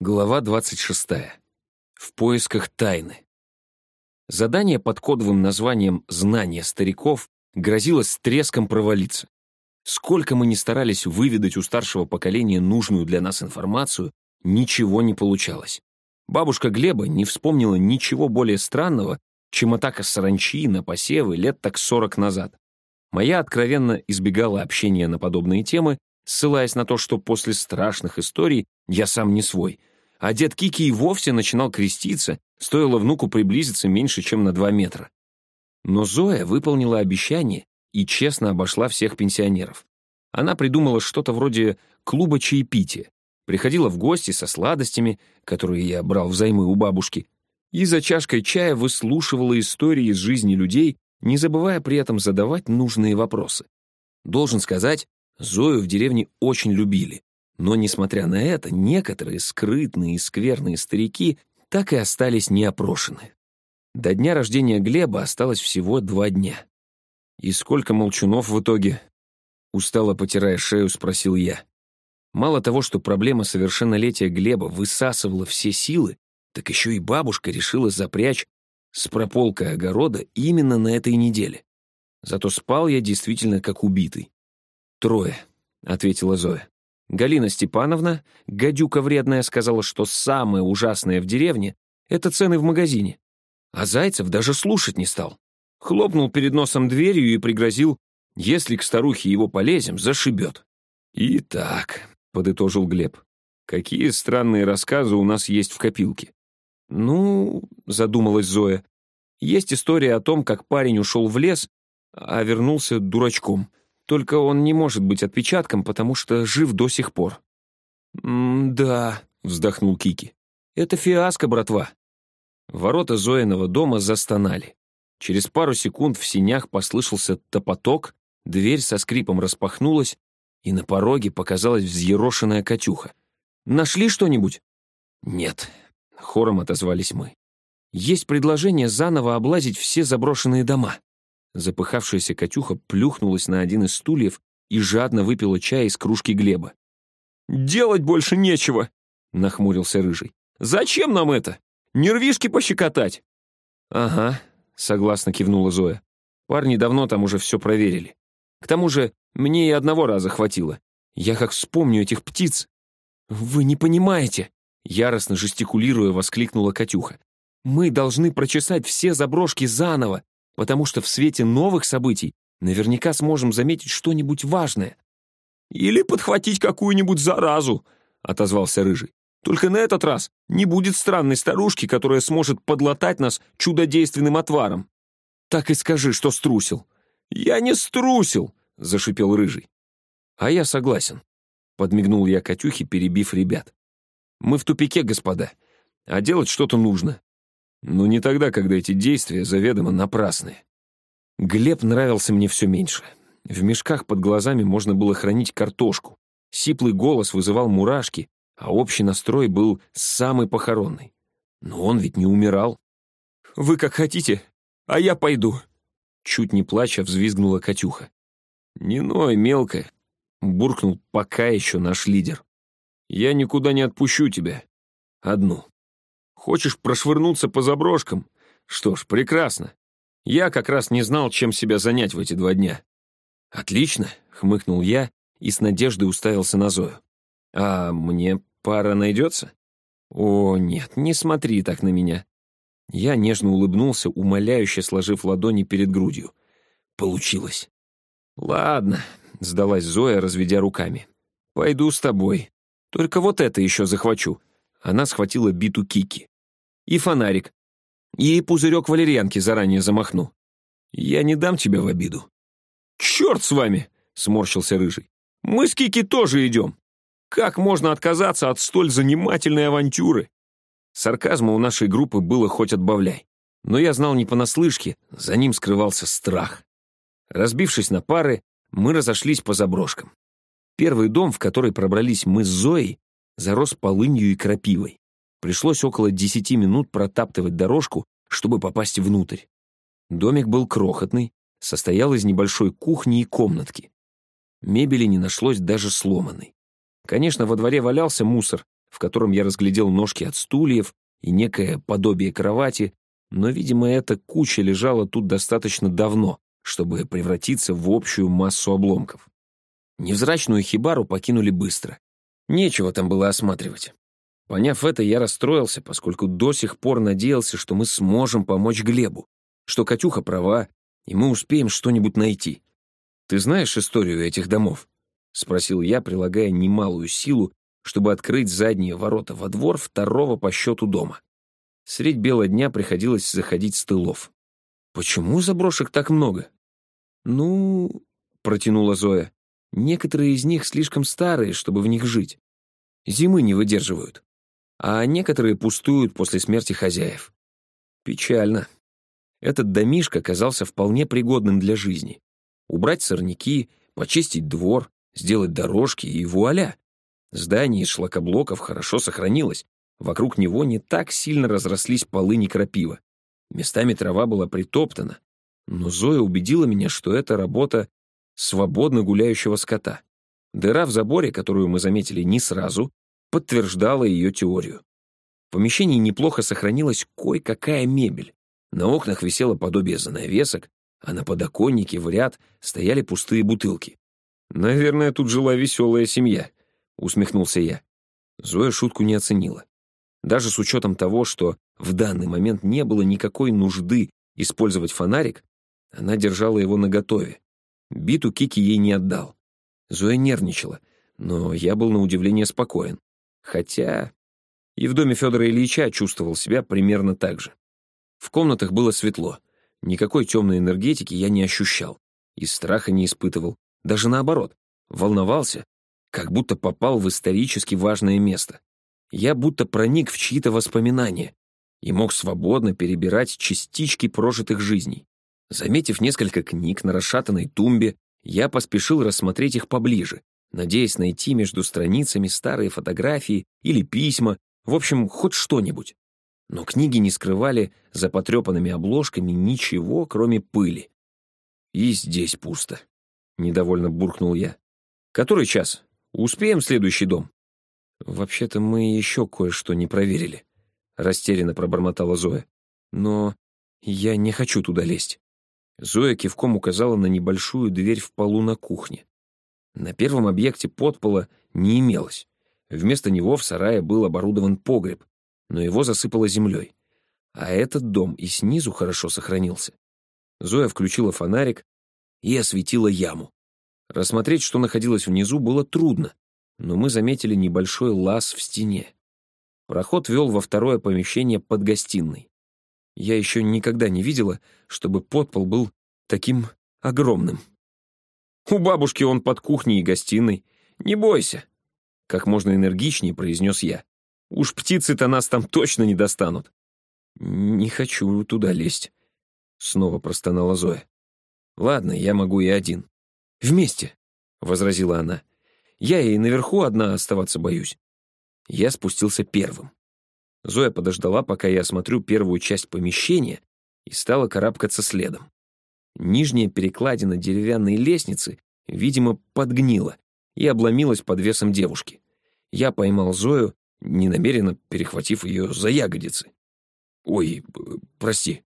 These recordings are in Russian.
Глава 26. В поисках тайны. Задание под кодовым названием «Знание стариков» грозило с треском провалиться. Сколько мы ни старались выведать у старшего поколения нужную для нас информацию, ничего не получалось. Бабушка Глеба не вспомнила ничего более странного, чем атака саранчи на посевы лет так сорок назад. Моя откровенно избегала общения на подобные темы, ссылаясь на то, что после страшных историй я сам не свой — а дед Кики и вовсе начинал креститься, стоило внуку приблизиться меньше, чем на два метра. Но Зоя выполнила обещание и честно обошла всех пенсионеров. Она придумала что-то вроде клуба чаепития, приходила в гости со сладостями, которые я брал взаймы у бабушки, и за чашкой чая выслушивала истории из жизни людей, не забывая при этом задавать нужные вопросы. Должен сказать, Зою в деревне очень любили. Но, несмотря на это, некоторые скрытные и скверные старики так и остались неопрошены. До дня рождения Глеба осталось всего два дня. «И сколько молчунов в итоге?» Устало потирая шею, спросил я. Мало того, что проблема совершеннолетия Глеба высасывала все силы, так еще и бабушка решила запрячь с прополкой огорода именно на этой неделе. Зато спал я действительно как убитый. «Трое», — ответила Зоя. Галина Степановна, гадюка вредная, сказала, что самое ужасное в деревне — это цены в магазине. А Зайцев даже слушать не стал. Хлопнул перед носом дверью и пригрозил, если к старухе его полезем, зашибет. «Итак», — подытожил Глеб, — «какие странные рассказы у нас есть в копилке?» «Ну», — задумалась Зоя, — «есть история о том, как парень ушел в лес, а вернулся дурачком. Только он не может быть отпечатком, потому что жив до сих пор». «Да», — вздохнул Кики. «Это фиаско, братва». Ворота Зоиного дома застонали. Через пару секунд в синях послышался топоток, дверь со скрипом распахнулась, и на пороге показалась взъерошенная Катюха. «Нашли что-нибудь?» «Нет», — хором отозвались мы. «Есть предложение заново облазить все заброшенные дома». Запыхавшаяся Катюха плюхнулась на один из стульев и жадно выпила чай из кружки Глеба. «Делать больше нечего!» — нахмурился Рыжий. «Зачем нам это? Нервишки пощекотать?» «Ага», — согласно кивнула Зоя. «Парни давно там уже все проверили. К тому же мне и одного раза хватило. Я как вспомню этих птиц...» «Вы не понимаете!» — яростно жестикулируя воскликнула Катюха. «Мы должны прочесать все заброшки заново, потому что в свете новых событий наверняка сможем заметить что-нибудь важное. «Или подхватить какую-нибудь заразу», — отозвался Рыжий. «Только на этот раз не будет странной старушки, которая сможет подлатать нас чудодейственным отваром». «Так и скажи, что струсил». «Я не струсил», — зашипел Рыжий. «А я согласен», — подмигнул я Катюхе, перебив ребят. «Мы в тупике, господа, а делать что-то нужно. Но не тогда, когда эти действия заведомо напрасны. Глеб нравился мне все меньше. В мешках под глазами можно было хранить картошку. Сиплый голос вызывал мурашки, а общий настрой был самый похоронный. Но он ведь не умирал. «Вы как хотите, а я пойду», — чуть не плача взвизгнула Катюха. «Не ной, мелкая», — буркнул пока еще наш лидер. «Я никуда не отпущу тебя. Одну». Хочешь прошвырнуться по заброшкам? Что ж, прекрасно. Я как раз не знал, чем себя занять в эти два дня. Отлично, хмыкнул я и с надеждой уставился на Зою. А мне пара найдется? О, нет, не смотри так на меня. Я нежно улыбнулся, умоляюще сложив ладони перед грудью. Получилось. Ладно, сдалась Зоя, разведя руками. Пойду с тобой. Только вот это еще захвачу. Она схватила биту Кики и фонарик. И пузырек валерьянки заранее замахну. Я не дам тебя в обиду». «Черт с вами!» — сморщился Рыжий. «Мы с Кики тоже идем. Как можно отказаться от столь занимательной авантюры?» Сарказма у нашей группы было хоть отбавляй. Но я знал не понаслышке, за ним скрывался страх. Разбившись на пары, мы разошлись по заброшкам. Первый дом, в который пробрались мы с Зоей, зарос полынью и крапивой. Пришлось около десяти минут протаптывать дорожку, чтобы попасть внутрь. Домик был крохотный, состоял из небольшой кухни и комнатки. Мебели не нашлось даже сломанной. Конечно, во дворе валялся мусор, в котором я разглядел ножки от стульев и некое подобие кровати, но, видимо, эта куча лежала тут достаточно давно, чтобы превратиться в общую массу обломков. Невзрачную хибару покинули быстро. Нечего там было осматривать. Поняв это, я расстроился, поскольку до сих пор надеялся, что мы сможем помочь Глебу, что Катюха права, и мы успеем что-нибудь найти. «Ты знаешь историю этих домов?» — спросил я, прилагая немалую силу, чтобы открыть задние ворота во двор второго по счету дома. Средь бела дня приходилось заходить с тылов. «Почему заброшек так много?» «Ну...» — протянула Зоя. «Некоторые из них слишком старые, чтобы в них жить. Зимы не выдерживают а некоторые пустуют после смерти хозяев. Печально. Этот домишко казался вполне пригодным для жизни. Убрать сорняки, почистить двор, сделать дорожки и вуаля. Здание из шлакоблоков хорошо сохранилось. Вокруг него не так сильно разрослись полыни крапива. Местами трава была притоптана. Но Зоя убедила меня, что это работа свободно гуляющего скота. Дыра в заборе, которую мы заметили не сразу, подтверждала ее теорию. В помещении неплохо сохранилась кое-какая мебель. На окнах висело подобие занавесок, а на подоконнике в ряд стояли пустые бутылки. «Наверное, тут жила веселая семья», — усмехнулся я. Зоя шутку не оценила. Даже с учетом того, что в данный момент не было никакой нужды использовать фонарик, она держала его наготове. Биту Кики ей не отдал. Зоя нервничала, но я был на удивление спокоен. Хотя и в доме Федора Ильича чувствовал себя примерно так же. В комнатах было светло. Никакой темной энергетики я не ощущал. И страха не испытывал. Даже наоборот. Волновался, как будто попал в исторически важное место. Я будто проник в чьи-то воспоминания и мог свободно перебирать частички прожитых жизней. Заметив несколько книг на расшатанной тумбе, я поспешил рассмотреть их поближе, надеясь найти между страницами старые фотографии или письма, в общем, хоть что-нибудь. Но книги не скрывали за потрепанными обложками ничего, кроме пыли. И здесь пусто. Недовольно буркнул я. Который час? Успеем в следующий дом? Вообще-то мы еще кое-что не проверили. Растерянно пробормотала Зоя. Но я не хочу туда лезть. Зоя кивком указала на небольшую дверь в полу на кухне. На первом объекте подпола не имелось. Вместо него в сарае был оборудован погреб, но его засыпало землей. А этот дом и снизу хорошо сохранился. Зоя включила фонарик и осветила яму. Рассмотреть, что находилось внизу, было трудно, но мы заметили небольшой лаз в стене. Проход вел во второе помещение под гостиной. Я еще никогда не видела, чтобы подпол был таким огромным. У бабушки он под кухней и гостиной. Не бойся. Как можно энергичнее произнес я. Уж птицы-то нас там точно не достанут. Не хочу туда лезть. Снова простонала Зоя. Ладно, я могу и один. Вместе, возразила она. Я и наверху одна оставаться боюсь. Я спустился первым. Зоя подождала, пока я осмотрю первую часть помещения, и стала карабкаться следом. Нижняя перекладина деревянной лестницы, видимо, подгнила и обломилась под весом девушки. Я поймал Зою, ненамеренно перехватив ее за ягодицы. «Ой, прости».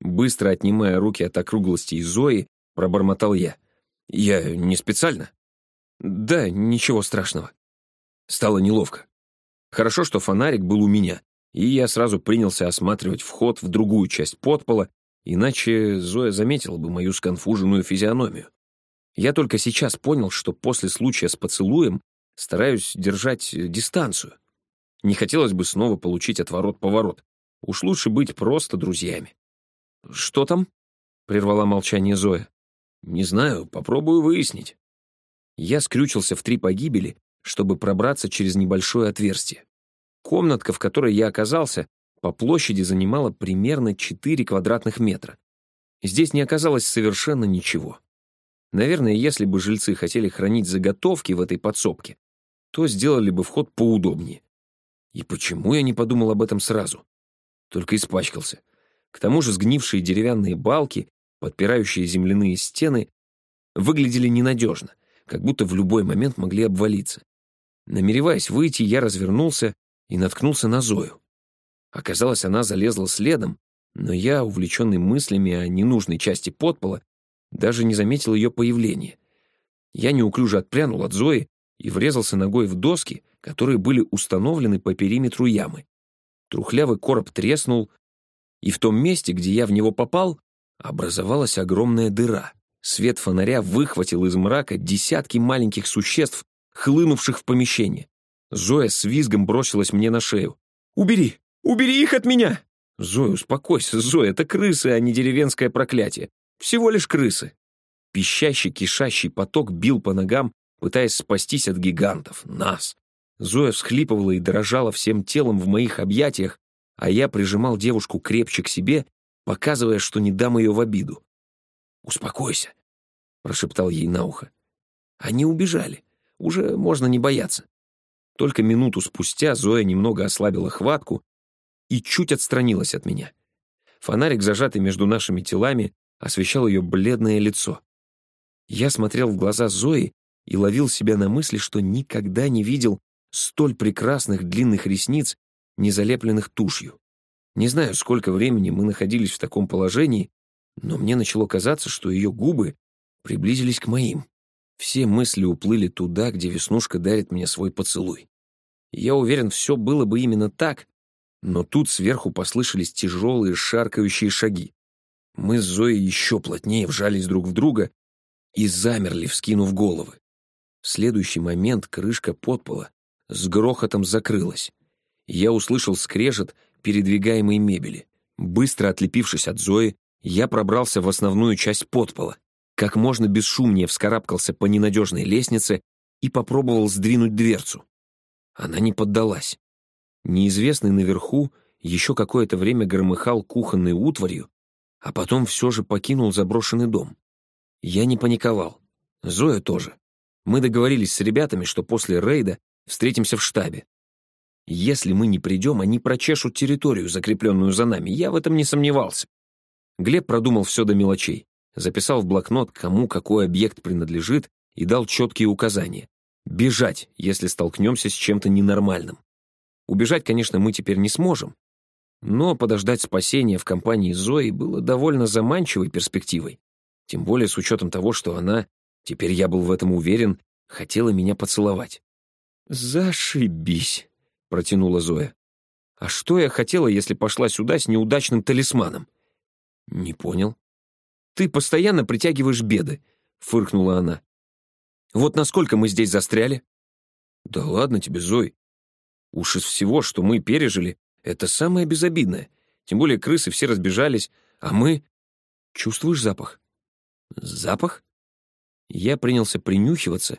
Быстро отнимая руки от округлости Зои, пробормотал я. «Я не специально?» «Да, ничего страшного». Стало неловко. Хорошо, что фонарик был у меня, и я сразу принялся осматривать вход в другую часть подпола, Иначе Зоя заметила бы мою сконфуженную физиономию. Я только сейчас понял, что после случая с поцелуем стараюсь держать э, дистанцию. Не хотелось бы снова получить отворот-поворот. Уж лучше быть просто друзьями. «Что там?» — прервала молчание Зоя. «Не знаю, попробую выяснить». Я скрючился в три погибели, чтобы пробраться через небольшое отверстие. Комнатка, в которой я оказался, по площади занимала примерно 4 квадратных метра. Здесь не оказалось совершенно ничего. Наверное, если бы жильцы хотели хранить заготовки в этой подсобке, то сделали бы вход поудобнее. И почему я не подумал об этом сразу? Только испачкался. К тому же сгнившие деревянные балки, подпирающие земляные стены, выглядели ненадежно, как будто в любой момент могли обвалиться. Намереваясь выйти, я развернулся и наткнулся на Зою. Оказалось, она залезла следом, но я, увлеченный мыслями о ненужной части подпола, даже не заметил ее появления. Я неуклюже отпрянул от Зои и врезался ногой в доски, которые были установлены по периметру ямы. Трухлявый короб треснул, и в том месте, где я в него попал, образовалась огромная дыра. Свет фонаря выхватил из мрака десятки маленьких существ, хлынувших в помещение. Зоя с визгом бросилась мне на шею. «Убери! Убери их от меня!» «Зоя, успокойся, Зоя, это крысы, а не деревенское проклятие. Всего лишь крысы». Пищащий, кишащий поток бил по ногам, пытаясь спастись от гигантов, нас. Зоя всхлипывала и дрожала всем телом в моих объятиях, а я прижимал девушку крепче к себе, показывая, что не дам ее в обиду. «Успокойся», — прошептал ей на ухо. Они убежали. Уже можно не бояться. Только минуту спустя Зоя немного ослабила хватку и чуть отстранилась от меня. Фонарик, зажатый между нашими телами, освещал ее бледное лицо. Я смотрел в глаза Зои и ловил себя на мысли, что никогда не видел столь прекрасных длинных ресниц, не залепленных тушью. Не знаю, сколько времени мы находились в таком положении, но мне начало казаться, что ее губы приблизились к моим. Все мысли уплыли туда, где Веснушка дарит мне свой поцелуй. Я уверен, все было бы именно так, но тут сверху послышались тяжелые шаркающие шаги. Мы с Зоей еще плотнее вжались друг в друга и замерли, вскинув головы. В следующий момент крышка подпола с грохотом закрылась. Я услышал скрежет передвигаемой мебели. Быстро отлепившись от Зои, я пробрался в основную часть подпола, как можно бесшумнее вскарабкался по ненадежной лестнице и попробовал сдвинуть дверцу. Она не поддалась. Неизвестный наверху еще какое-то время громыхал кухонной утварью, а потом все же покинул заброшенный дом. Я не паниковал. Зоя тоже. Мы договорились с ребятами, что после рейда встретимся в штабе. Если мы не придем, они прочешут территорию, закрепленную за нами. Я в этом не сомневался. Глеб продумал все до мелочей, записал в блокнот, кому какой объект принадлежит, и дал четкие указания. Бежать, если столкнемся с чем-то ненормальным. Убежать, конечно, мы теперь не сможем, но подождать спасения в компании Зои было довольно заманчивой перспективой. Тем более с учетом того, что она Теперь я был в этом уверен, хотела меня поцеловать. «Зашибись», — протянула Зоя. «А что я хотела, если пошла сюда с неудачным талисманом?» «Не понял». «Ты постоянно притягиваешь беды», — фыркнула она. «Вот насколько мы здесь застряли?» «Да ладно тебе, Зой. Уж из всего, что мы пережили, это самое безобидное. Тем более крысы все разбежались, а мы... Чувствуешь запах?» «Запах?» Я принялся принюхиваться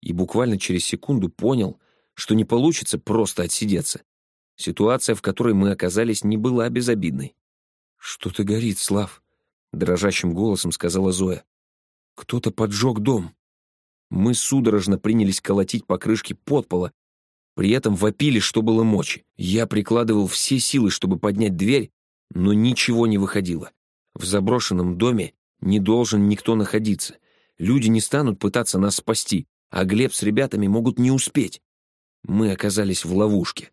и буквально через секунду понял, что не получится просто отсидеться. Ситуация, в которой мы оказались, не была безобидной. «Что-то горит, Слав», — дрожащим голосом сказала Зоя. «Кто-то поджег дом». Мы судорожно принялись колотить по крышке подпола, при этом вопили, что было мочи. Я прикладывал все силы, чтобы поднять дверь, но ничего не выходило. В заброшенном доме не должен никто находиться — Люди не станут пытаться нас спасти, а Глеб с ребятами могут не успеть. Мы оказались в ловушке.